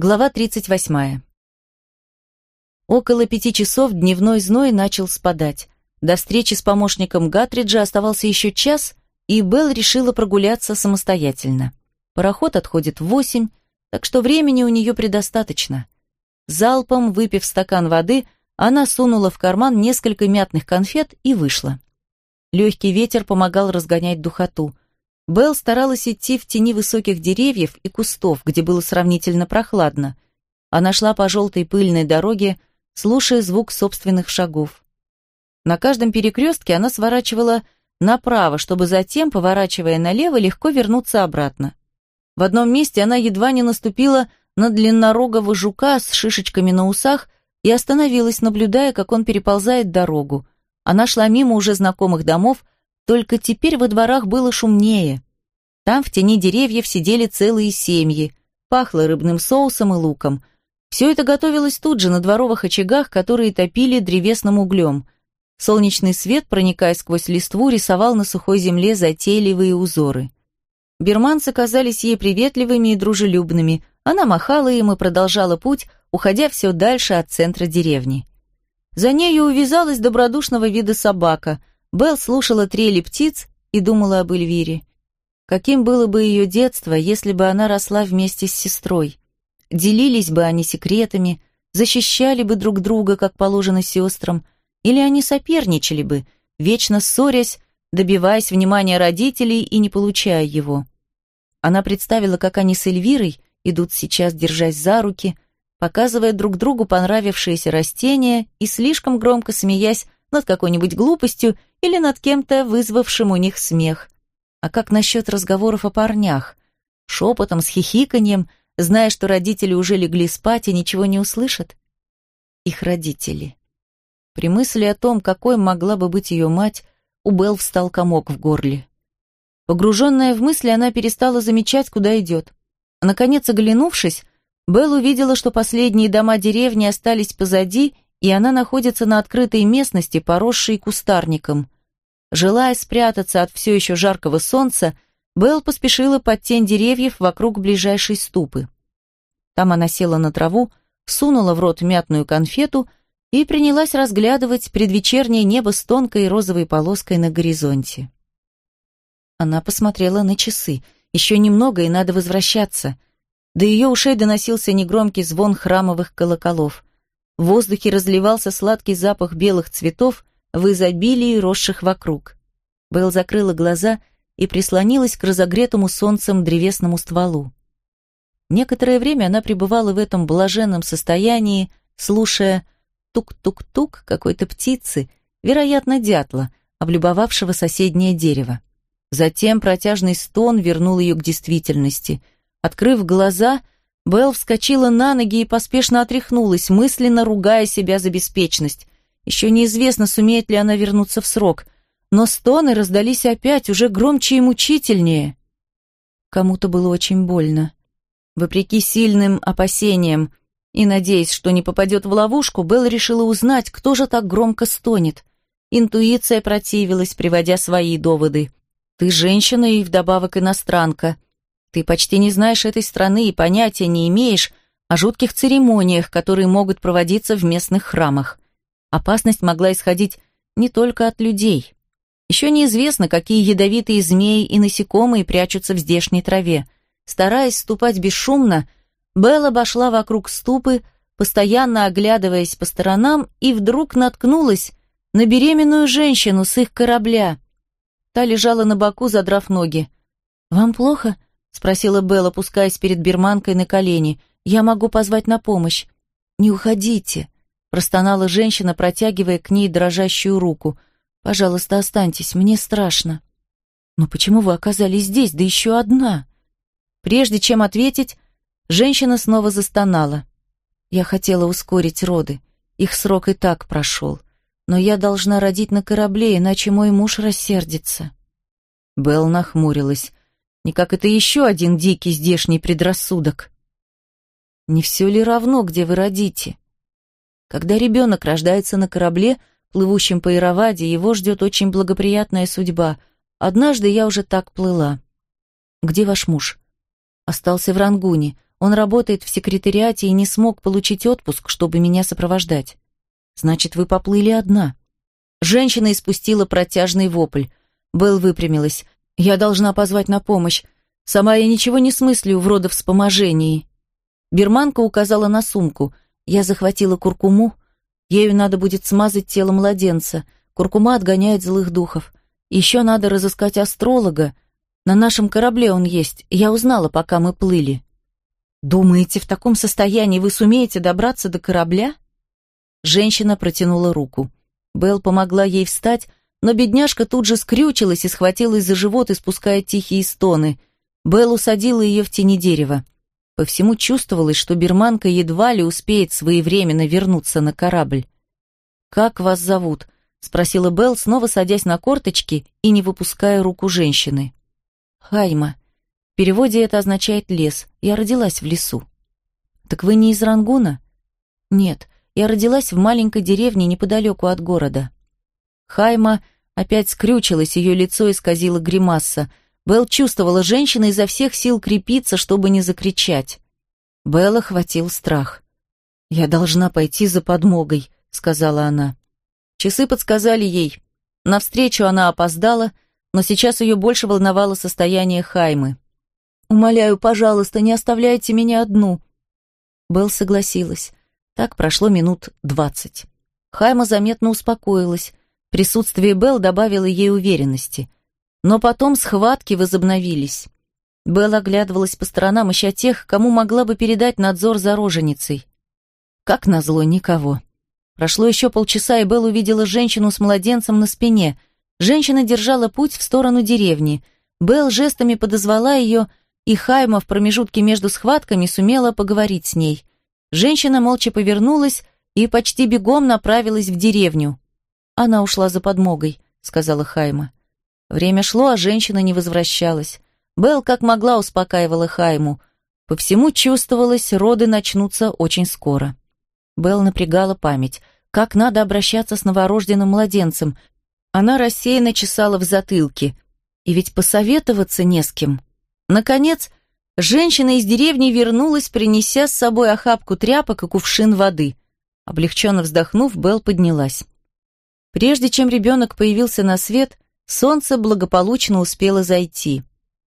Глава 38. Около пяти часов дневной зной начал спадать. До встречи с помощником Гатриджа оставался еще час, и Белл решила прогуляться самостоятельно. Пароход отходит в восемь, так что времени у нее предостаточно. Залпом, выпив стакан воды, она сунула в карман несколько мятных конфет и вышла. Легкий ветер помогал разгонять духоту. Белл старалась идти в тени высоких деревьев и кустов, где было сравнительно прохладно. Она шла по желтой пыльной дороге, слушая звук собственных шагов. На каждом перекрестке она сворачивала направо, чтобы затем, поворачивая налево, легко вернуться обратно. В одном месте она едва не наступила на длиннорогого жука с шишечками на усах и остановилась, наблюдая, как он переползает дорогу. Она шла мимо уже знакомых домов, только теперь во дворах было шумнее. Там в тени деревьев сидели целые семьи, пахло рыбным соусом и луком. Все это готовилось тут же, на дворовых очагах, которые топили древесным углем. Солнечный свет, проникая сквозь листву, рисовал на сухой земле затейливые узоры. Берманцы казались ей приветливыми и дружелюбными. Она махала им и продолжала путь, уходя все дальше от центра деревни. За нею увязалась добродушного вида собака – Белл слушала трели птиц и думала об Эльвире. Каким было бы ее детство, если бы она росла вместе с сестрой? Делились бы они секретами, защищали бы друг друга, как положено сестрам, или они соперничали бы, вечно ссорясь, добиваясь внимания родителей и не получая его. Она представила, как они с Эльвирой идут сейчас, держась за руки, показывая друг другу понравившиеся растения и слишком громко смеясь над какой-нибудь глупостью или над кем-то, вызвавшим у них смех. А как насчет разговоров о парнях? Шепотом, с хихиканьем, зная, что родители уже легли спать и ничего не услышат? Их родители. При мысли о том, какой могла бы быть ее мать, у Белл встал комок в горле. Погруженная в мысли, она перестала замечать, куда идет. Наконец, оглянувшись, Белл увидела, что последние дома деревни остались позади, и она находится на открытой местности, поросшей кустарником. Желая спрятаться от все еще жаркого солнца, Белл поспешила под тень деревьев вокруг ближайшей ступы. Там она села на траву, сунула в рот мятную конфету и принялась разглядывать предвечернее небо с тонкой розовой полоской на горизонте. Она посмотрела на часы. Еще немного, и надо возвращаться. До ее ушей доносился негромкий звон храмовых колоколов. В воздухе разливался сладкий запах белых цветов в изобилии, росших вокруг. Белл закрыла глаза и прислонилась к разогретому солнцем древесному стволу. Некоторое время она пребывала в этом блаженном состоянии, слушая тук-тук-тук какой-то птицы, вероятно, дятла, облюбовавшего соседнее дерево. Затем протяжный стон вернул ее к действительности. Открыв глаза — Белл вскочила на ноги и поспешно отряхнулась, мысленно ругая себя за беспечность. Еще неизвестно, сумеет ли она вернуться в срок. Но стоны раздались опять, уже громче и мучительнее. Кому-то было очень больно. Вопреки сильным опасениям и надеясь, что не попадет в ловушку, Белл решила узнать, кто же так громко стонет. Интуиция противилась, приводя свои доводы. «Ты женщина и вдобавок иностранка», ты почти не знаешь этой страны и понятия не имеешь о жутких церемониях, которые могут проводиться в местных храмах. Опасность могла исходить не только от людей. Еще неизвестно, какие ядовитые змеи и насекомые прячутся в здешней траве. Стараясь ступать бесшумно, Белл обошла вокруг ступы, постоянно оглядываясь по сторонам, и вдруг наткнулась на беременную женщину с их корабля. Та лежала на боку, задрав ноги. «Вам плохо?» — спросила Белла, опускаясь перед берманкой на колени. «Я могу позвать на помощь». «Не уходите», — простонала женщина, протягивая к ней дрожащую руку. «Пожалуйста, останьтесь, мне страшно». «Но почему вы оказались здесь, да еще одна?» Прежде чем ответить, женщина снова застонала. «Я хотела ускорить роды. Их срок и так прошел. Но я должна родить на корабле, иначе мой муж рассердится». Белл нахмурилась. Не как это еще один дикий здешний предрассудок. Не все ли равно, где вы родите? Когда ребенок рождается на корабле, плывущем по Ираваде, его ждет очень благоприятная судьба. Однажды я уже так плыла. Где ваш муж? Остался в Рангуне. Он работает в секретариате и не смог получить отпуск, чтобы меня сопровождать. Значит, вы поплыли одна. Женщина испустила протяжный вопль. Белл выпрямилась. Я должна позвать на помощь. Сама я ничего не смыслю в родовспоможении. Берманка указала на сумку. Я захватила куркуму. Ею надо будет смазать тело младенца. Куркума отгоняет злых духов. Еще надо разыскать астролога. На нашем корабле он есть. Я узнала, пока мы плыли. «Думаете, в таком состоянии вы сумеете добраться до корабля?» Женщина протянула руку. Белл помогла ей встать, но бедняжка тут же скрючилась и схватилась за живот, испуская тихие стоны. Белл усадила ее в тени дерева. По всему чувствовалось, что берманка едва ли успеет своевременно вернуться на корабль. «Как вас зовут?» — спросила Белл, снова садясь на корточки и не выпуская руку женщины. «Хайма», переводе это означает «лес». Я родилась в лесу. Так вы не из Рангуна? Нет, я родилась в маленькой деревне неподалеку от города. Хайма опять скрючилась, ее лицо исказило гримаса. Белл чувствовала, женщина изо всех сил крепится, чтобы не закричать. Белла хватил страх. «Я должна пойти за подмогой», — сказала она. Часы подсказали ей. Навстречу она опоздала, но сейчас ее больше волновало состояние Хаймы. «Умоляю, пожалуйста, не оставляйте меня одну». Белл согласилась. Так прошло минут двадцать. Хайма заметно успокоилась. Присутствие Белл добавило ей уверенности. Но потом схватки возобновились. Белл оглядывалась по сторонам, ища тех, кому могла бы передать надзор за роженицей. Как назло, никого. Прошло еще полчаса, и Белл увидела женщину с младенцем на спине. Женщина держала путь в сторону деревни. Белл жестами подозвала ее, и Хайма в промежутке между схватками сумела поговорить с ней. Женщина молча повернулась и почти бегом направилась в деревню. «Она ушла за подмогой», — сказала Хайма. Время шло, а женщина не возвращалась. Белл как могла успокаивала Хайму. По всему чувствовалось, роды начнутся очень скоро. Белл напрягала память. Как надо обращаться с новорожденным младенцем? Она рассеянно чесала в затылке. И ведь посоветоваться не с кем. Наконец, женщина из деревни вернулась, принеся с собой охапку тряпок и кувшин воды. Облегченно вздохнув, Белл поднялась. Прежде чем ребенок появился на свет, солнце благополучно успело зайти.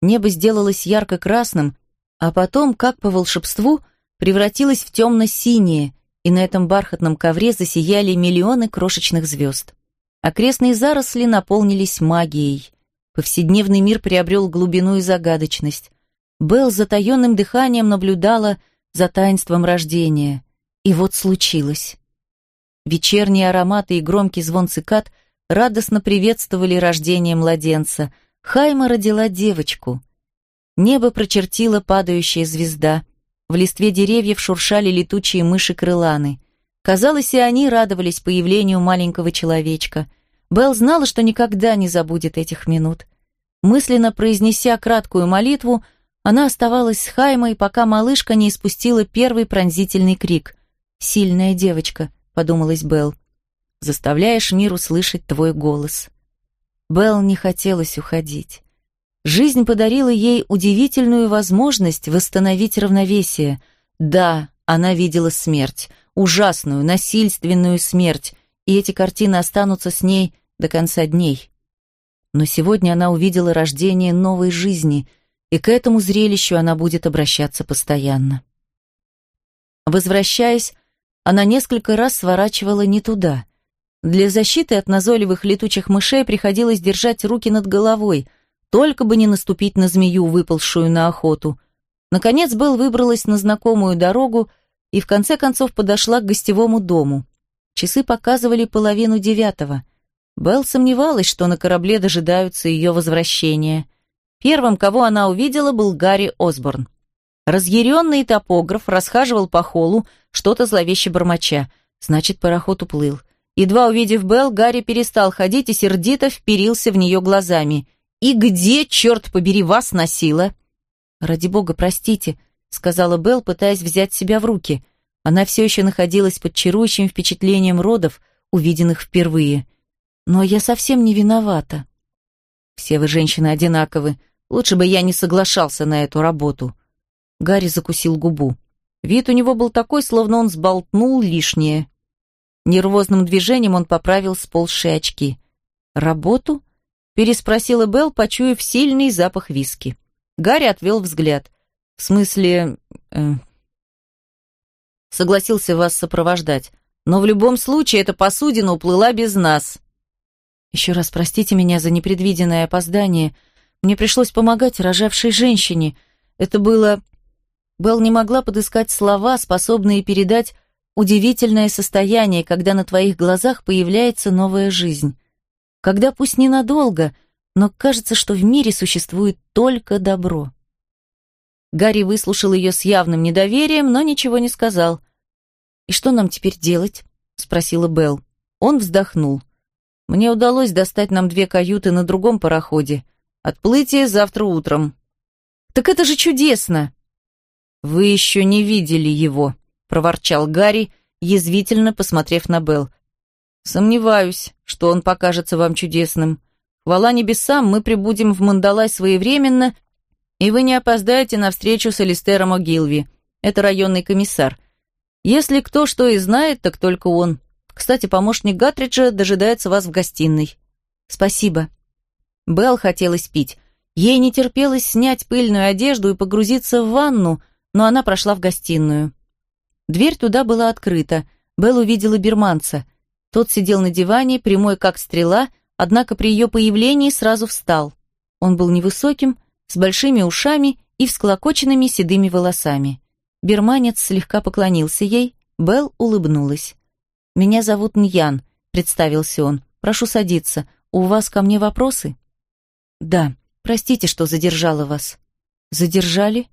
Небо сделалось ярко-красным, а потом, как по волшебству, превратилось в темно-синее, и на этом бархатном ковре засияли миллионы крошечных звезд. Окрестные заросли наполнились магией. Повседневный мир приобрел глубину и загадочность. Белл с затаенным дыханием наблюдала за таинством рождения. И вот случилось. Вечерние ароматы и громкий звон цикад радостно приветствовали рождение младенца. Хайма родила девочку. Небо прочертила падающая звезда. В листве деревьев шуршали летучие мыши-крыланы. Казалось, и они радовались появлению маленького человечка — Белл знала, что никогда не забудет этих минут. Мысленно произнеся краткую молитву, она оставалась с Хаймой, пока малышка не испустила первый пронзительный крик. «Сильная девочка», — подумалась Белл. «Заставляешь мир услышать твой голос». Белл не хотелось уходить. Жизнь подарила ей удивительную возможность восстановить равновесие. Да, она видела смерть, ужасную, насильственную смерть, и эти картины останутся с ней до конца дней. Но сегодня она увидела рождение новой жизни, и к этому зрелищу она будет обращаться постоянно. Возвращаясь, она несколько раз сворачивала не туда. Для защиты от назойливых летучих мышей приходилось держать руки над головой, только бы не наступить на змею, выползшую на охоту. Наконец Белл выбралась на знакомую дорогу и в конце концов подошла к гостевому дому. Часы показывали половину девятого. Белл сомневалась, что на корабле дожидаются ее возвращения. Первым, кого она увидела, был Гарри Осборн. Разъяренный топограф расхаживал по холлу, что-то зловеще бормоча. Значит, пароход уплыл. Едва увидев Белл, Гарри перестал ходить и сердито вперился в нее глазами. «И где, черт побери, вас носило?» «Ради бога, простите», — сказала Белл, пытаясь взять себя в руки. Она все еще находилась под чарующим впечатлением родов, увиденных впервые. Но я совсем не виновата. Все вы женщины одинаковы. Лучше бы я не соглашался на эту работу. Гарри закусил губу. Вид у него был такой, словно он сболтнул лишнее. Нервозным движением он поправил сползшие очки. «Работу?» — переспросила Белл, почуяв сильный запах виски. Гарри отвел взгляд. «В смысле...» э, Согласился вас сопровождать. Но в любом случае эта посудина уплыла без нас. Еще раз простите меня за непредвиденное опоздание. Мне пришлось помогать рожавшей женщине. Это было... Белл не могла подыскать слова, способные передать удивительное состояние, когда на твоих глазах появляется новая жизнь. Когда пусть ненадолго, но кажется, что в мире существует только добро. Гарри выслушал ее с явным недоверием, но ничего не сказал. «И что нам теперь делать?» — спросила Белл. Он вздохнул. «Мне удалось достать нам две каюты на другом пароходе. Отплытие завтра утром». «Так это же чудесно!» «Вы еще не видели его», — проворчал Гарри, язвительно посмотрев на Белл. «Сомневаюсь, что он покажется вам чудесным. Хвала небесам, мы прибудем в Мандалай своевременно, и вы не опоздаете на встречу с Алистером О'Гилви. Это районный комиссар. Если кто что и знает, так только он. Кстати, помощник Гатриджа дожидается вас в гостиной». «Спасибо». Белл хотелось пить. Ей не терпелось снять пыльную одежду и погрузиться в ванну, но она прошла в гостиную. Дверь туда была открыта. Белл увидела бирманца. Тот сидел на диване, прямой как стрела, однако при ее появлении сразу встал. Он был невысоким, с большими ушами и всклокоченными седыми волосами. Бирманец слегка поклонился ей, Белл улыбнулась. «Меня зовут Ньян», — представился он. «Прошу садиться. У вас ко мне вопросы?» «Да. Простите, что задержала вас». «Задержали?»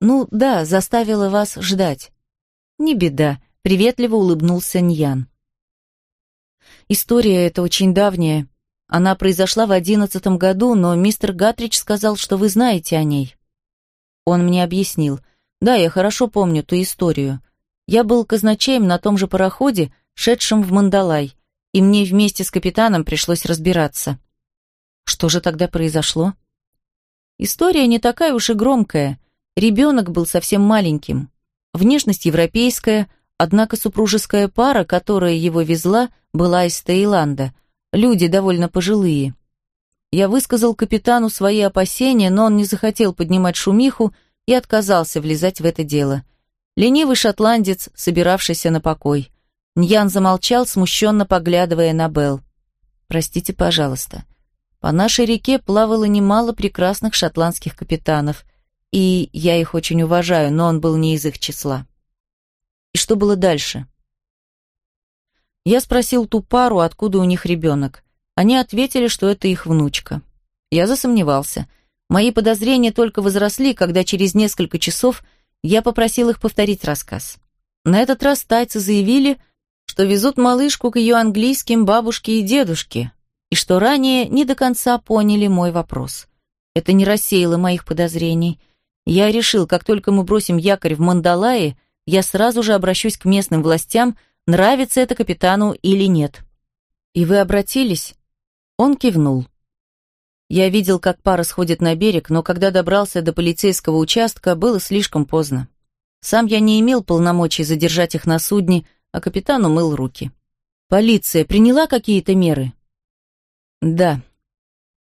«Ну, да, заставила вас ждать». «Не беда», — приветливо улыбнулся Ньян. «История эта очень давняя. Она произошла в одиннадцатом году, но мистер Гатрич сказал, что вы знаете о ней». Он мне объяснил. «Да, я хорошо помню ту историю. Я был казначеем на том же пароходе, шедшем в Мандалай, и мне вместе с капитаном пришлось разбираться». «Что же тогда произошло?» «История не такая уж и громкая. Ребенок был совсем маленьким. Внешность европейская, однако супружеская пара, которая его везла, была из Таиланда. Люди довольно пожилые. Я высказал капитану свои опасения, но он не захотел поднимать шумиху и отказался влезать в это дело. Ленивый шотландец, собиравшийся на покой. Ньян замолчал, смущенно поглядывая на Белл. «Простите, пожалуйста. По нашей реке плавало немало прекрасных шотландских капитанов и я их очень уважаю, но он был не из их числа. И что было дальше? Я спросил ту пару, откуда у них ребенок. Они ответили, что это их внучка. Я засомневался. Мои подозрения только возросли, когда через несколько часов я попросил их повторить рассказ. На этот раз тайцы заявили, что везут малышку к ее английским бабушке и дедушке, и что ранее не до конца поняли мой вопрос. Это не рассеяло моих подозрений – я решил, как только мы бросим якорь в Мандалае, я сразу же обращусь к местным властям, нравится это капитану или нет. И вы обратились? Он кивнул. Я видел, как пара сходит на берег, но когда добрался до полицейского участка, было слишком поздно. Сам я не имел полномочий задержать их на судне, а капитан умыл руки. Полиция приняла какие-то меры? Да,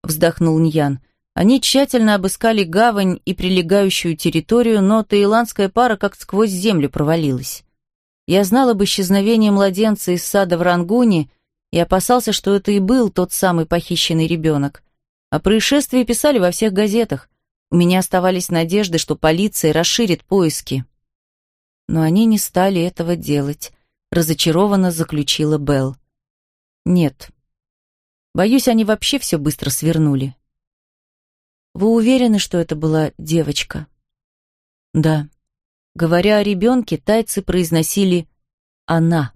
вздохнул Ньян. Они тщательно обыскали гавань и прилегающую территорию, но таиландская пара как сквозь землю провалилась. Я знал об исчезновении младенца из сада в Рангуне и опасался, что это и был тот самый похищенный ребенок. О происшествии писали во всех газетах. У меня оставались надежды, что полиция расширит поиски. Но они не стали этого делать, разочарованно заключила Белл. Нет. Боюсь, они вообще все быстро свернули. Вы уверены, что это была девочка? Да. Говоря о ребенке, тайцы произносили «она».